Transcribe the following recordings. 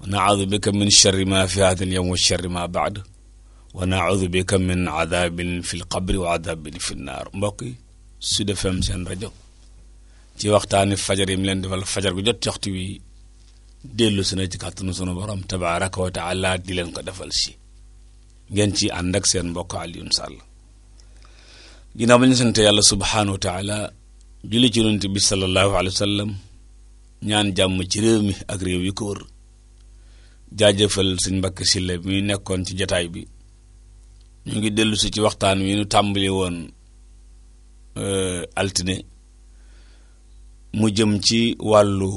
wa naudu bika min charri ma fi hada al yowm wa charri ma baad wa naudu bika min adabin fi lqabri wa adabin fi nnaar mbokk yi Sud FM seen rajo ci waxtaani fajar yi mu leen defal fajar gu jot ci waxtu wi dellu si na ci kàttanu sunu borom tabaraka wa taala di leen ko defal si ngeen ci ànd ak seen mbokk Alioune Sall ginnaaw ba ñu sant yàlla subhaanahu wa taala julli ci yonent bi sallallahu alayhi wa sallam ñaan jàmm ci réew mi ak réew yi ko wër jaajëfal sëñ Mbàkke Sylla mi nekkoon ci jataay bi ñu ngi dellu si ci waxtaan wi ñu tàmbali woon altine mu jëm ci wàllu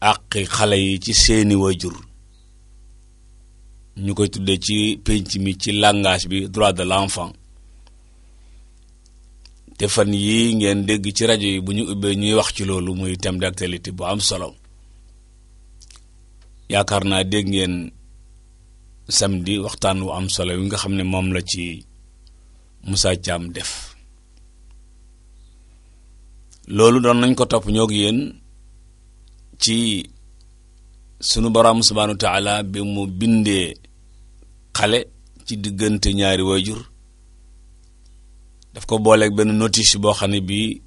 àqi xale yi ci seeni waajur ñu koy tuddee ci pénc mi ci langage bi droit de l'enfant te fan yii ngeen dégg ci rajo yi bu ñu ubbee ñuy wax ci loolu muy thème d'actualité bu am solo yaakaar naa dégg ngeen samedi waxtaan wu am solo wi nga xam ne moom la ci Moussa Thiam def loolu doon nañ ko topp ñoo gi yéen ci sunu borom subhaanahu wa taala bi mu bindee xale ci diggante ñaari waajur daf ko booleeg benn notice boo xam ne bii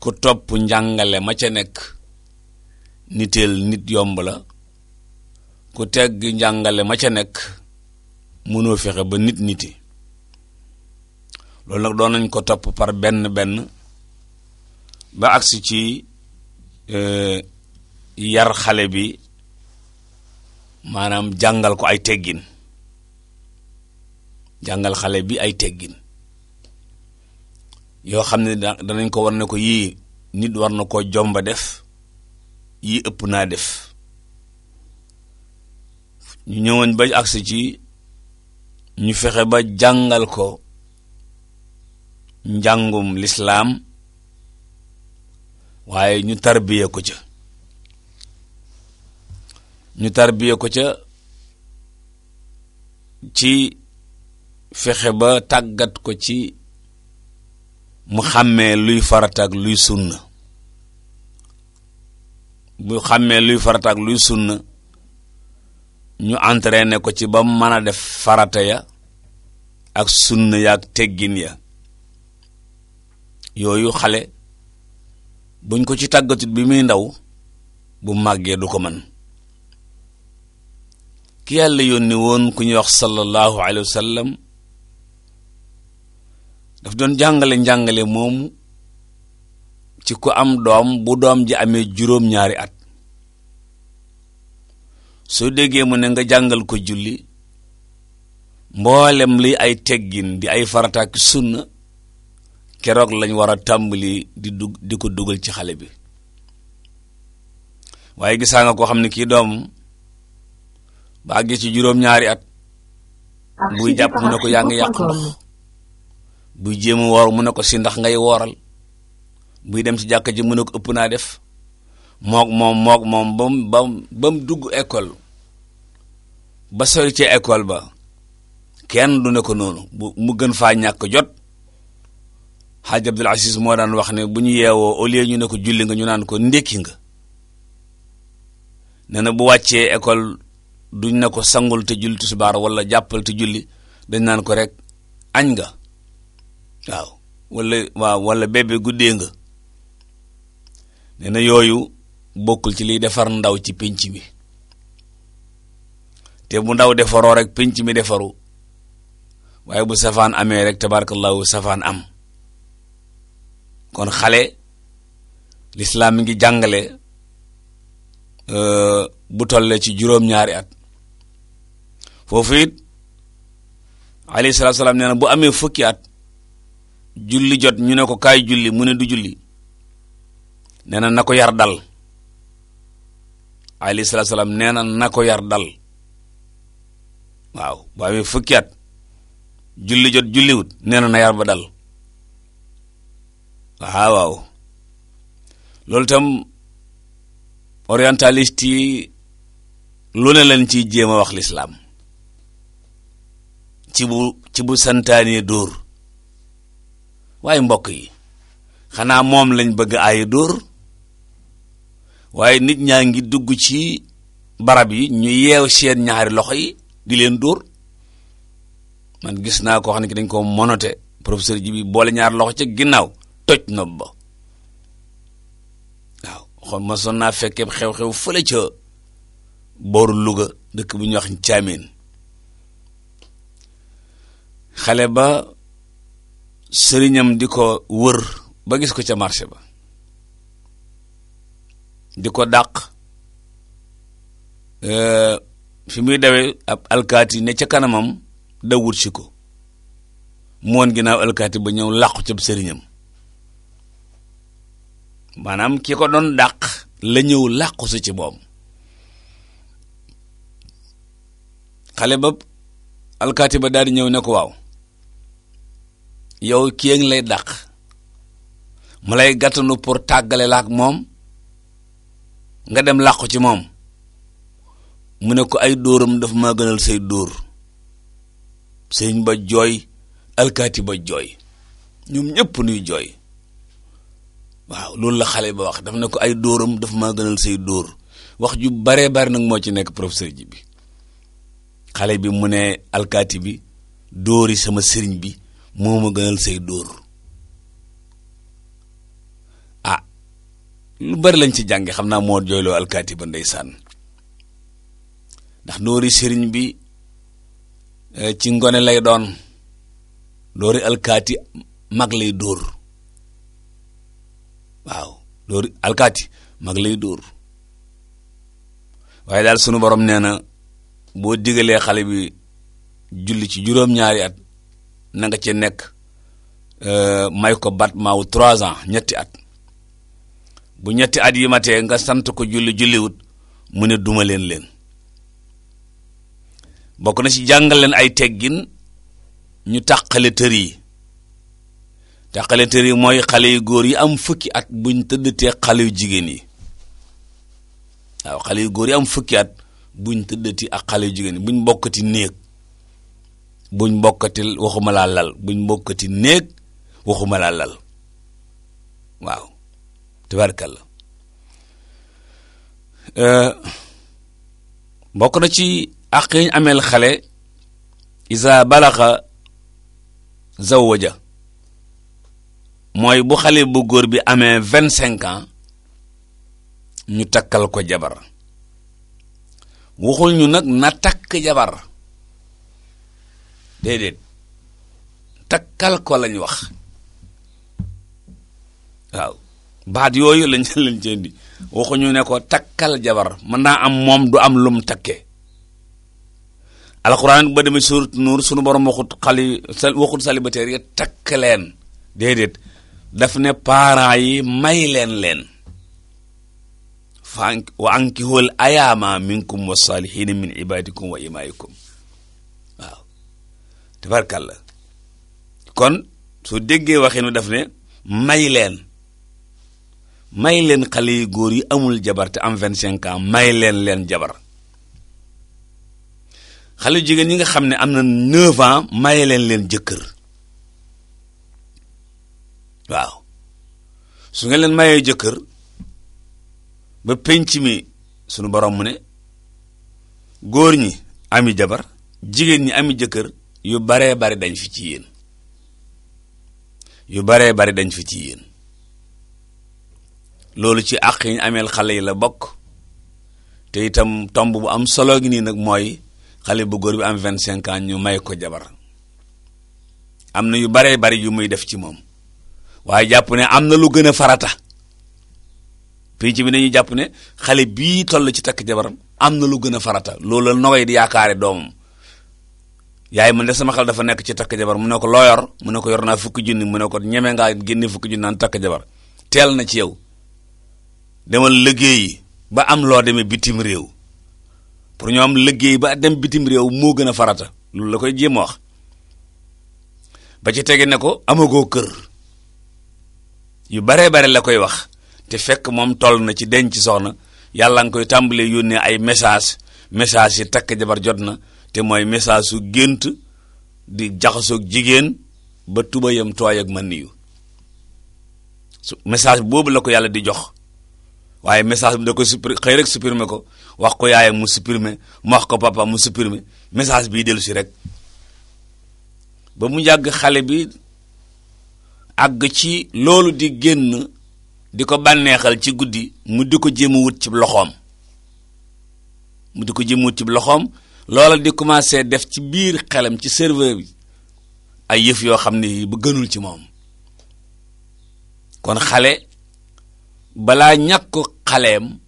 ku topp njàngale ma ca nekk niteel nit yomb la ku tegg njàngale ma ca nekk mënoo fexe ba nit niti loolu nag doon nañ ko topp par benn benn ba agsi ci yar xale bi maanaam jàngal ko ay teggin jàngal xale bi ay teggin yoo xam ne da danañ ko war ne ko yii nit war na koo jomba def yii ëpp naa def ñu ñëwoon ba agsi ci ñu fexe ba jàngal ko njàngum lislaam waaye ñu tarbiye ko ca ñu tarbiye ko ca ci fexe ba tàggat ko ci mu xàmmee luy farataak luy sunna bu xàmmee luy farataak luy sunna ñu entraîné ko ci ba mu mën a def farata ya ak sunna ya ak teggin ya yooyu xale buñ ko ci tàggatut bi muy ndaw bu màggee du ko mën ki yàlla yónni woon ku ñuy wax sallallahu alayhi wa sallam daf doon jàngale njàngale moomu ci ku am doom bu doom ji amee juróom-ñaari at soo déggee mu ne nga jàngal ko julli mboolem li ay teggin di ay farataak sunna keroog lañ war a tàmbali di dug di ko dugal ci xale bi waaye gisaa nga koo xam ne kii doom ba àggee ci juróom-ñaari at buy jàpp mu ne ko yaa ngi yàq ndox buy jéem woor mu ne ko si ndax ngay wooral buy dem ci jàkka ji mu ne ko ëpp naa def mook moom mook moom bam bam ba mu dugg école ba sori ci école ba kenn du ne ko noonu bu mu gën faa ñàkk jot Hadj Abdul Aziz moo daan wax ne bu ñu yeewoo au lieu ñu ne ko julli nga ñu naan ko ndékki nga nee na bu wàccee école duñ ne ko sangul te julli tisbaar wala jàppal te julli dañ naan ko rek añ nga waaw wala waaw wala bébé guddee nga nee na yooyu bokkul ci liy defar ndaw ci pénc mi te bu ndaw defaroo rek pénc mi defaru waaye bu safaan amee rek tabarakallahu safaan am kon xale lislaam mi ngi jàngale bu tolle ci juróom-ñaari at foofu it alayhi salaatu salaam nee na bu amee fukki at julli jot ñu ne ko kaay julli mu ne du julli nee na na ko yar dal alayhi salaatu salaam nee na na ko yar dal waaw boo amee fukki at julli jot julliwut nee na na yar ba dal waaw waaw loolu tam orientaliste yi lu ne leen ciy jéem a wax lislaam ci bu ci bu santaanee dóor waaye mbokk yi xanaa moom lañ bëgg aaye dóor waaye nit ñaa ngi dugg ci barab yi ñu yeew seen ñaari loxo yi di leen dóor man gis naa koo xam ne ki dañ ko monote professeur ji bi boole ñaari loxo ca ginnaaw toj nob ba waaw xon ma son naa fekkee xew-xew fële ca booru Louga dëkk bu ñuy wax Thiamène xale ba sëriñam di ko wër ba gis ko ca marché ba di ko dàq fi muy dawee ab alkaati ne ca kanamam da wut si ko moon ginnaaw alkaati ba ñëw làqu ca sëriñam maanaam ki ko doon dàq la ñëw làqu si ci boom xale ba alkaati ba daal di ñëw ne ko waaw yow kii ngi lay dàq mu lay gàttanu pour tàggale la ak moom nga dem làqu ci moom mu ne ko ay dóoram daf maa gënal say dóor sëñ ba jooy alkaati ba jooy ñoom ñëpp nuy jooy waaw loolu la xale ba wax daf ne ko ay dóoram daf maa gënal say dóor wax ju baree bari nag moo ci nekk professeur ji bi xale bi mu ne alkaati bi dóori sama sëriñ bi moo ma gënal say dóor ah lu bari lañ ci jànge xam naa moo jooyloo alkaati ba ndeysaan ndax dóori sëriñ bi ci ngone lay doon dóori alkaati mag lay dóor waaw dóori alkaati mag lay dóor waaye daal sunu borom nee na boo digalee xale bi julli ci juróom-ñaari at na nga ci nekk may ko bat maaw trois ans ñetti at bu ñetti at yi matee nga sant ko julli julliwut mu ne duma leen leen bokk na ci jàngal leen ay teggin ñu tàqale tër yi tàqale tër yi mooy xale yu góor yi am fukki at buñ tëddatee xale yu jigéen yi waaw xale yu góor yi am fukki at buñ tëddati ak xale yu jigéen buñ bokkati néeg buñ bokkati waxuma laa lal buñ bokkati néeg waxuma laa lal waaw tabaarkalla bokk na ci àq yi ñu ameel xale isa balaxa zawaja mooy bu xale bu góor bi amee vingt cinq ans ñu takkal ko jabar waxul ñu nag na takk jabar déedéet takkal ko lañ wax waaw baat yooyu lañ lañ ci indi waxuñu ne ko takkal jabar mën naa am moom du am lum takke alxuraan ba demee suurat nuur sunu borom waxut xali waxut célibataire yi takk leen déedéet daf ne parents yi may leen leen fa wa ankihul ayaama minkum wa saalihiina min ibaadikum wa imaayikum waaw tabarkàlla kon su déggee waxin wi daf ne may leen may leen xale yu góor yi amul jabar te am vingt cinq ans may leen leen jabar xale yu jigéen ñi nga xam ne am na neuf ans maye leen leen jëkkër waaw su ngeen leen mayee jëkkër ba penc mi sunu borom mu ne góor ñi ami jabar jigéen ñi ami jëkkër yu baree bari dañ fi ci yéen yu baree bari dañ fi ci yéen loolu ci àq yi ñu ameel xale yi la bokk te itam tomb bu am solo gi nii nag mooy xale bu góor bi am vingt cinq ans ñu may ko jabar am na yu baree bari yu muy def ci moom waaye jàpp ne am na lu gën a farata pii ci bi dañuy jàpp ne xale bii toll ci takk jabaram am na lu gën a farata loolu la nogay di yaakaare doomam yaay man de sama xel dafa nekk ci takk jabar mu ne ko loo yor mu ne ko yor naa fukki junni mu ne ko ñeme ngaa génne fukki junni naan takk jabar teel na ci yow demal liggéeyi ba am loo demee bitim réew pour ñu am liggéey ba dem bitim réew moo gën a farata loolu la koy jéem a wax ba ci tege ne ko amagoo kër yu baree bare la koy wax te fekk moom toll na ci denc soxna yàlla nga koy tàmbalee yónnee ay message message yi takk jabar jot na te mooy message su gént di jaxasoog jigéen ba tubayam tooy ak man niyu su message boobu la ko yàlla di jox waaye message bi da ko supprimer xëy rek supprimer ko wax ko yaayam mu supprimer mu wax ko papa mu supprimer message bii dellu si rek ba mu yàgg xale bi àgg ci loolu di génn di ko bànneexal ci guddi mu di ko jéem a wut ci loxoom mu di ko jëmut ci loxoom loola di commencé def ci biir xelam ci serveur bi ay yëf yoo xam ne bu gënul ci moom kon xale balaa ñàkk xaleem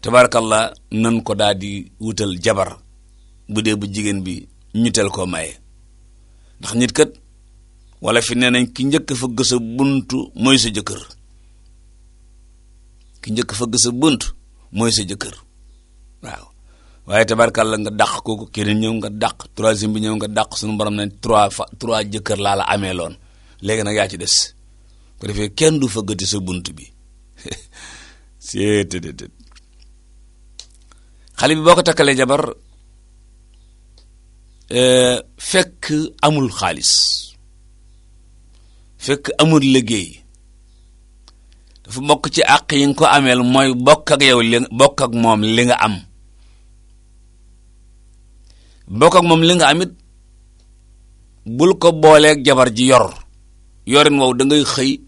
tabarakallah nan ko daal di wutal jabar bu dee bu jigéen bi ñu tel koo maye ndax nit kat wala fi nee nañ ki njëkk fa gësa buntu mooy sa jëkkër ki njëkk fëgg sa bunt mooy sa jëkkër waaw waaye tabarkàlla nga dàq kooku keneen ñëw nga dàq troisième bi ñëw nga dàq suñu borom ne trois fa trois jëkkër laa la amee loon léegi nag yaa ci des ko defee kenn du fëggati sa bunt bi seetëtëtët xale bi boo ko takkalee jabar fekk amul xaalis fekk amul liggéey dafa bokk ci àq yi nga ko ameel mooy bokk ak yow li bokk ak moom li nga am bokk ak moom li nga amit bul ko booleeg jabar ji yor yorin wow da ngay xëy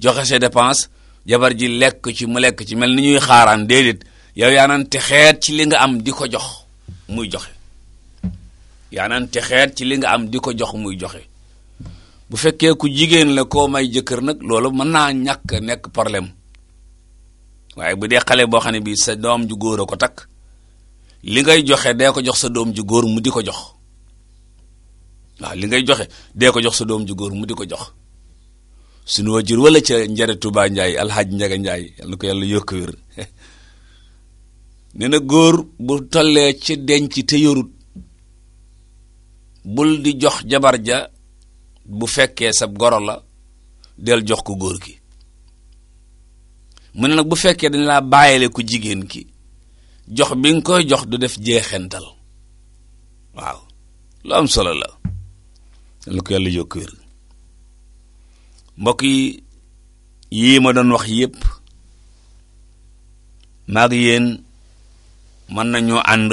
joxe ses dépenses jabar ji lekk ci mu lekk ci mel ni ñuy xaaraan déedéet yow yaa naan te xeet ci li nga am di ko jox muy joxe yaa naan te xeet ci li nga am di ko jox muy joxe bu fekkee ku jigéen la koo may jëkkër nag loolu mën naa ñàkk nekk problème waaye bu dee xale boo xam ne bii sa doom ju góor a ko takk li ngay joxe dee ko jox sa doom ju góor mu di ko jox waaw li ngay joxe dee ko jox sa doom ju góor mu di ko jox suñu wajur wala ca njare Tuubaa Njaay alxaaj Njaga Njaay yàlla ko yàlla yokk wér nee na góor bu tollee ci denc te yorut bul di jox jabar ja bu fekkee sa goro la del jox ko góor gi mu ne nag bu fekkee dañ laa bàyyile ku jigéen ki jox bi nga koy jox du def jeexental waaw lu am solo la lu ko yàlla yokk wér mbokk yi yii ma doon wax yépp maag yéen mën nañoo ànd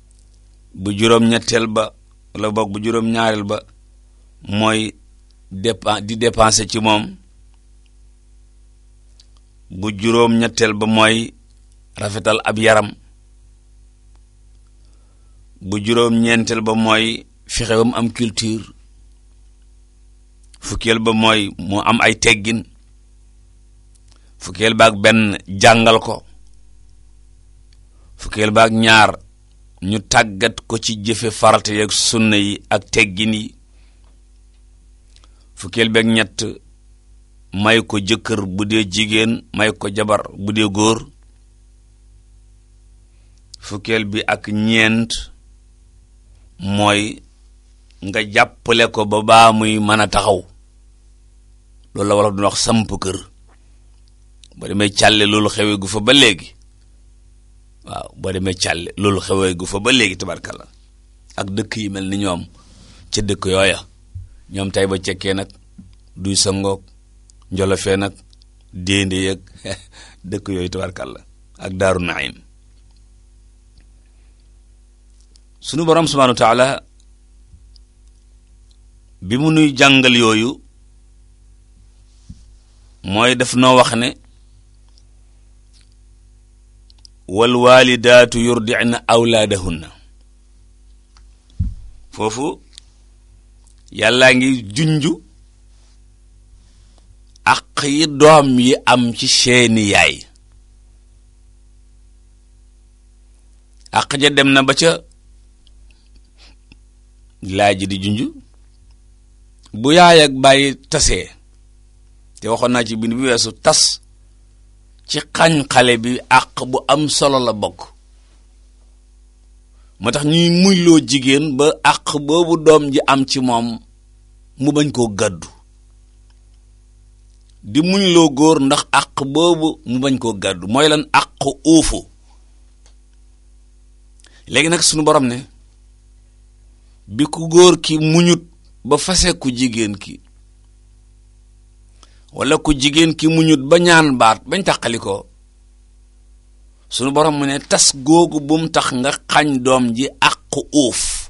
bu juróom-ñetteel ba wala boog bu juróom-ñaareel ba mooy dépen di dépenser ci moom bu juróom-ñetteel ba mooy rafetal ab yaram bu juróom-ñeenteel ba mooy fexe ba mu am culture fukkeel ba mooy mu am ay teggin fukkeel baag benn jàngal ko fukkeel baag ñaar ñu tàggat ko ci jëfe farata yeeg sunna yi ak teggin yi fukkeel beeg ñett may ko jëkkër bu dee jigéen may ko jabar bu dee góor fukkeel bi ak ñeent mooy nga jàppale ko ba baa muy mën a taxaw loolu la wolof dina wax samp kër boo demee càlle loolu xewee gu fa ba léegi waaw boo demee càlle loolu xewee gu fa ba léegi tabarkalla ak dëkk yi mel ni ñoom ca dëkk yooya ñoom tay ba cekkee nag duy sa ngoog njolofee nag déende yeeg dëkk yooyu tabarkalla ak daaru naim sunu borom subhaanahu wa taala bi mu nuy jàngal yooyu mooy daf noo wax ne wal waalidaatu yurdi'na awlaadahunna foofu yàllaa ngi junju ak yi doom yi am ci seeni yaay àq ja dem na ba ca laaj di junj bu yaay ak bàyyi tasee te waxoon naa ci bind bi weesu tas ci xañ xale bi àq bu am solo la bokk moo tax ñuy muyloo jigéen ba àq boobu doom ji am ci moom mu bañ koo gàddu di muñ loo góor ndax àq boobu mu bañ koo gàddu mooy lan àq uufu léegi nag suñu borom ne bi ku góor ki muñut ba fase ku jigéen ki wala ku jigéen ki muñut ba ñaan baat bañ tàqali ko sunu borom mu ne tas googu bum tax nga xañ doom ji àq uuf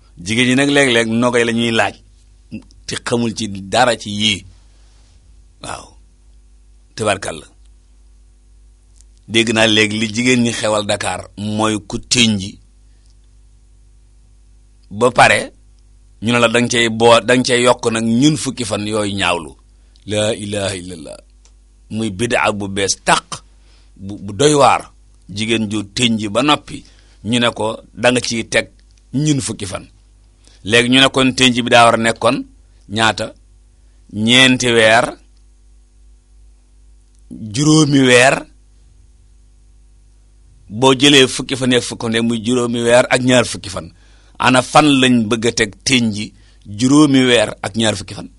jigéen ñi nag léeg-léeg nogay la ñuy laaj te xamul ci dara ci yii waaw tabarkalla dégg naa léegi li jigéen ñi xewal Dakar mooy ku tënji ba pare ñu ne la danga cay boo danga cay yokk nag ñun fukki fan yooyu ñaawlu laa ilaha illallah muy bidaa bu bees tàq bu bu doy waar jigéen ju tënji ba noppi ñu ne ko da nga ciy teg ñun fukki fan léegi ñu ne kon tënj bi daa war a nekkoon ñaata ñeenti weer juróomi weer boo jëlee fukki fan ak fukki fan muy juróomi weer ak ñaar fukki fan ana fan lañ bëgg a teg tënj juróomi weer ak ñaar fukki fan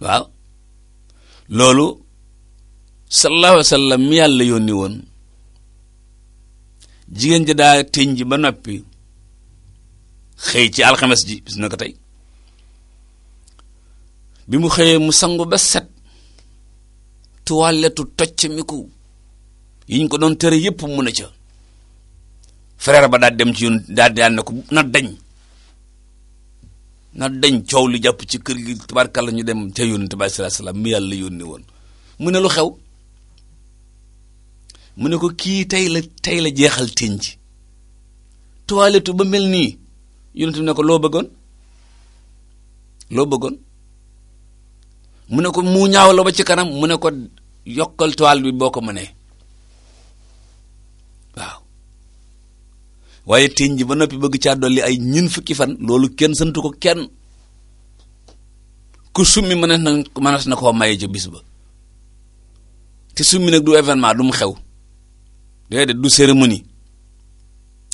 waaw loolu sallallahu alayhi wa sallam mi yàlla yónni woon jigéen ja daa tënj ba noppi xëy ci alxames ji bis na ko tey bi mu xëyee mu sangu ba set tuwaletu tocc miku yi ñu ko doon tere yépp mu ne ca frère ba daal dem ci yoon daal di ne ko na dañ na dañ coow lu jàpp ci kër gi tabarkàlla ñu dem ca yónni tabaar salaa salaam mi yàlla yónni woon mu ne lu xew mu ne ko kii tey la tey la jeexal tinj toilette ba mel nii yonent bi ne ko loo bëggoon loo bëggoon mu ne ko mu ñaaw la ba ci kanam mu ne ko yokkal toile bi boo ko mënee waaw waaye tinj ba noppi bëgg caa dolli ay ñin fukki fan loolu kenn santu ko kenn ku summi mënees na mënees na koo maye ca bis ba te summi nag du événement du mu xew déedéet du cérémonie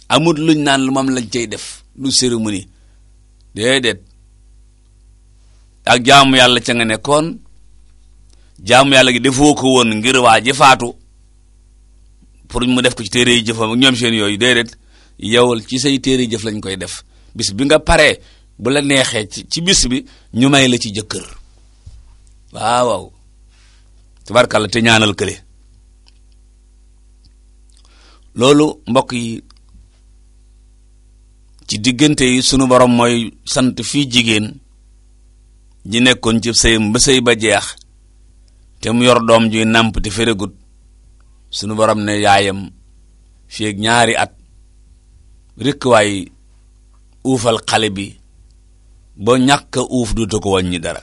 amut luñ naan lu moom lañ cay def du cérémonie déedéet ak jaamu yàlla ca nga nekkoon jaamu yàlla gi defoo ko woon ngir waa ji faatu pour mu def ko ci téere yi jëfam ak ñoom seen yooyu déedéet yowal ci say téere jëf lañ koy def bis bi nga paree bu la neexee ci ci bis bi ñu may la ci jëkkër waaw waaw tabarkàlla te ñaanal kële loolu mbokk yi ci diggante yi sunu borom mooy sant fii jigéen ji nekkoon ci sëyam ba sëy ba jeex te mu yor doom juy nàmp te feregut sunu borom ne yaayam fii ak ñaari at rikk waay uufal xale bi ba ñàkk a uuf duutu ko wàññi dara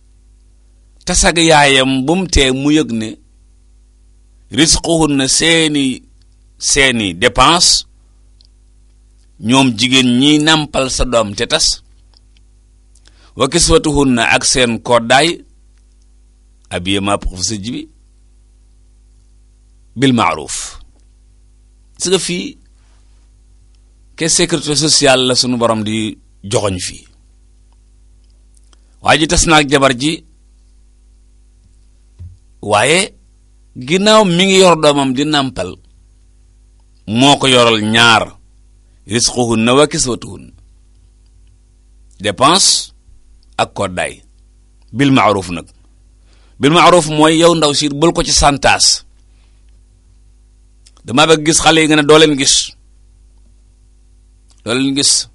tasag yaayam bu mu tee mu yëg ne risquhun na seeni seeni dépense ñoom jigéen ñi nàmpal sa doom te tas wa kiswatuhun na ak seen koddaay habillement pour sa jibi bil maaruf si nga fii ke sécurité sociale la sunu borom di joxoñ fii waa ji tas naag jabar ji waaye ginnaaw mi ngi yor doomam di nàmpal moo ko yoral ñaar risquhunna wa kiswatuhunna dépense ak koddaay bil maaruf nag bil maaruf mooy yow ndaw si bul ko ci santaas dama bëgg gis xale yi nga ne doo leen gis loolu lañ gis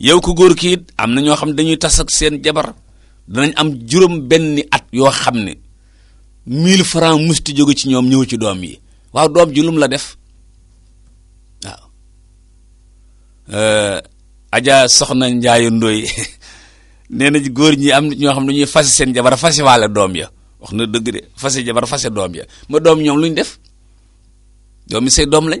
yow ku góor ki it am na ñoo xam dañuy tas ak seen jabar danañ am juróom benni at yoo xam ne mille francs musti jóge ci ñoom ñëw ci doom yi waaw doom ji lum la def waaw aja soxna njaayu ndoy nee na góor ñi am ñoo xam ne ñuy fase seen jabar fase waale doom ya wax na dëgg de fase jabar fase doom ya ma doom ñoom luñ def doomi say doom lañ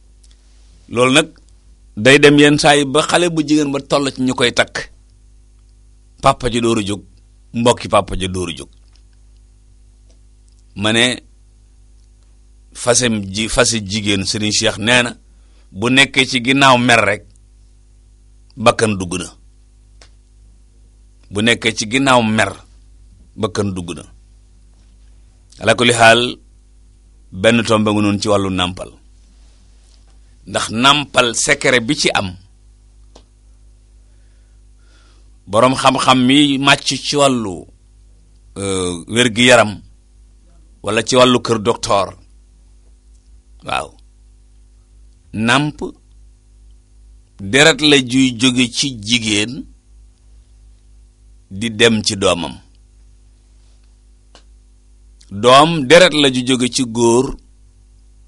loolu nag day dem yenn saa yi ba xale bu jigéen ba toll ci ñu koy takk papa ji dooru jóg mbokki papa ji dooru jóg ma ne fasem ji fase jigéen Serigne Cheikh nee na bu nekkee ci ginnaaw mer rek bakkan dugg na bu nekkee ci ginnaaw mer bakkan dugg na ala kulli xaal benn tomba nga noonu ci wàllu nàmpal ndax nàmpal secret bi ci am boroom xam-xam mi màcc ci wàllu wér-gi-yaram walla ci wàllu kër docteur waaw nàmp deret la juy jóge ci jigéen di dem ci doomam doom deret la ju jóge ci góor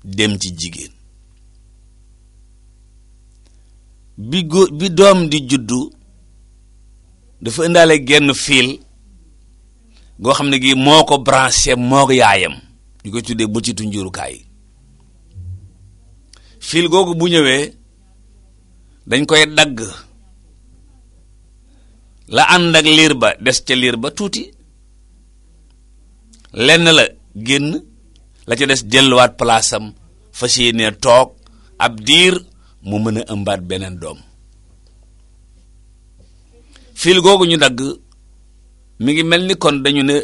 dem ci jigéen bi góor bi doom di juddu dafa indaale genn fiil goo xam ne gi moo ko branché moog yaayam ñu ko tuddee bëtitu njurukaay fiil googu bu ñëwee dañ koy dagg la ànd ak liir ba des ca liir ba tuuti lenn la génn la ca des delluwaat palaasam fas yéenee toog ab diir mu mën a ëmbaat beneen doom fil googu ñu dagg mi ngi mel ni kon dañu ne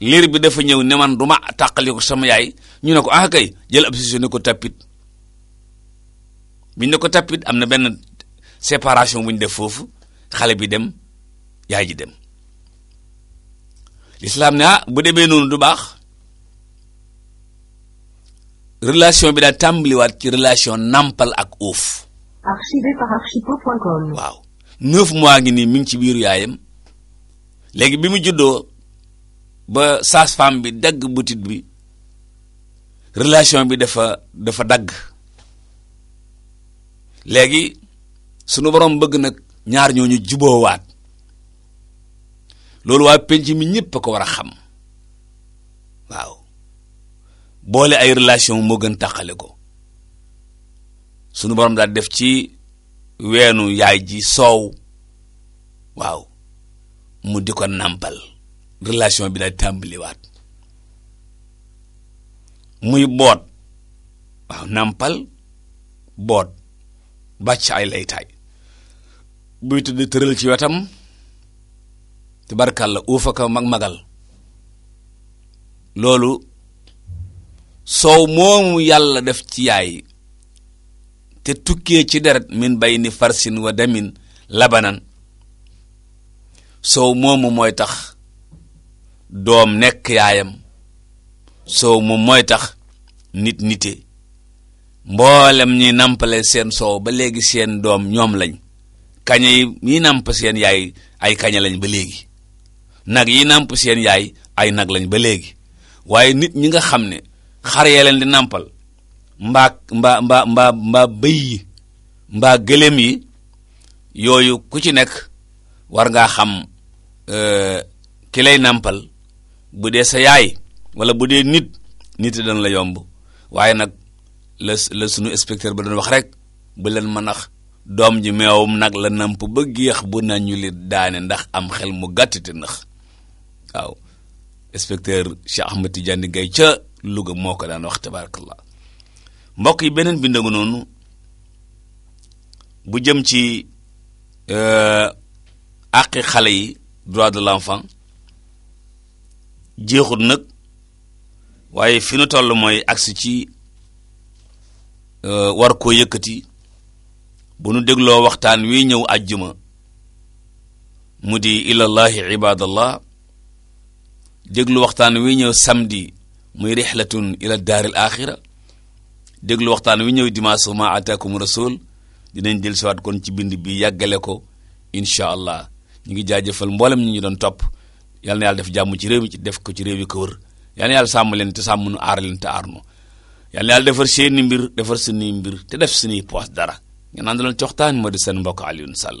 liir bi dafa ñëw ne man du ma tàqali ko sama yaay ñu ne ko ah kay jël ab siso ne ko tapit biñ ne ko tappit am na benn séparation bu ñu def foofu xale bi dem yaay ji dem lislaam ne ah bu demee noonu du baax relation bi daa tàmbaliwaat ci relation nàmpal ak uuf Archivé par archipo.com. waaw neuf mois ngi nii mi ngi ci biiru yaayam léegi bi mu juddoo ba sage-femme bi dagg butit bi relation bi dafa dafa dagg léegi sunu borom bëgg nag ñaar ñooñu juboowaat loolu waa penc mi ñëpp a ko war a xam waaw boole ay relation moo gën tàqale ko sunu borom daal def ci weenu yaay ji soow waaw mu di ko nàmpal relation bi daal tàmbaliwaat muy boot waaw nàmpal boot bàcc ay laytaay buy tëdd tëral ci wetam tabarkàlla uufa ko mag magal loolu soow moomu yàlla def ci yaay te tukkee ci deret min bay ni farsin wa damin labanan soow moomu mooy tax doom nekk yaayam soow moom mooy tax nit nite mboolem ñi nampale seen soow ba léegi seen doom ñoom lañ kañe yi ñi namp seen yaay ay kañe lañ ba léegi nag yi namp seen yaay ay nag lañ ba léegi waaye nit ñi nga xam ne xar yee leen di nampal mbaa mbaa mbaa mbaa mbaa bëy yi mbaa gëléem yi yooyu ku ci nekk war ngaa xam ki lay nàmpal bu dee sa yaay wala bu dee nit nit dana la yomb waaye nag la la sunu inspecteur ba doon wax rek bu leen ma nax doom ji meewum nag la namp ba géex bu nañu li daane ndax am xel mu gàtt te nax waaw inspecteur Cheikh Ahmed Tidiane Gaye ca Louga moo ko daan wax tabarakallah mbokk yi beneen bindangu noonu bu jëm ci àqi xale yi droit de l'enfant jeexut nag waaye fi nu toll mooy agsi ci war koo yëkkati bu nu dégloo waxtaan wi ñëw àjjuma mu di ilallahi ibadallah déglu waxtaan wi ñëw samedi muy rixlatun ila daaril axira déglu waxtaan wi ñëw dimanche ma ataakum rasul dinañ del siwaat kon ci bind bi yàggale ko incha allah ñu ngi jaajëfal mboolem ñu ñu doon topp yal na yàlla def jàmm ci réew mi ci def ko ci réew yi ko wër yal na yàlla sàmm leen te sàmm nu aar leen te aar nu yal na yàlla defar seeni mbir defar suñuy mbir te def suñuy poos dara ngeen àndaloon coxtaan moo di seen mbokk Alioune Sall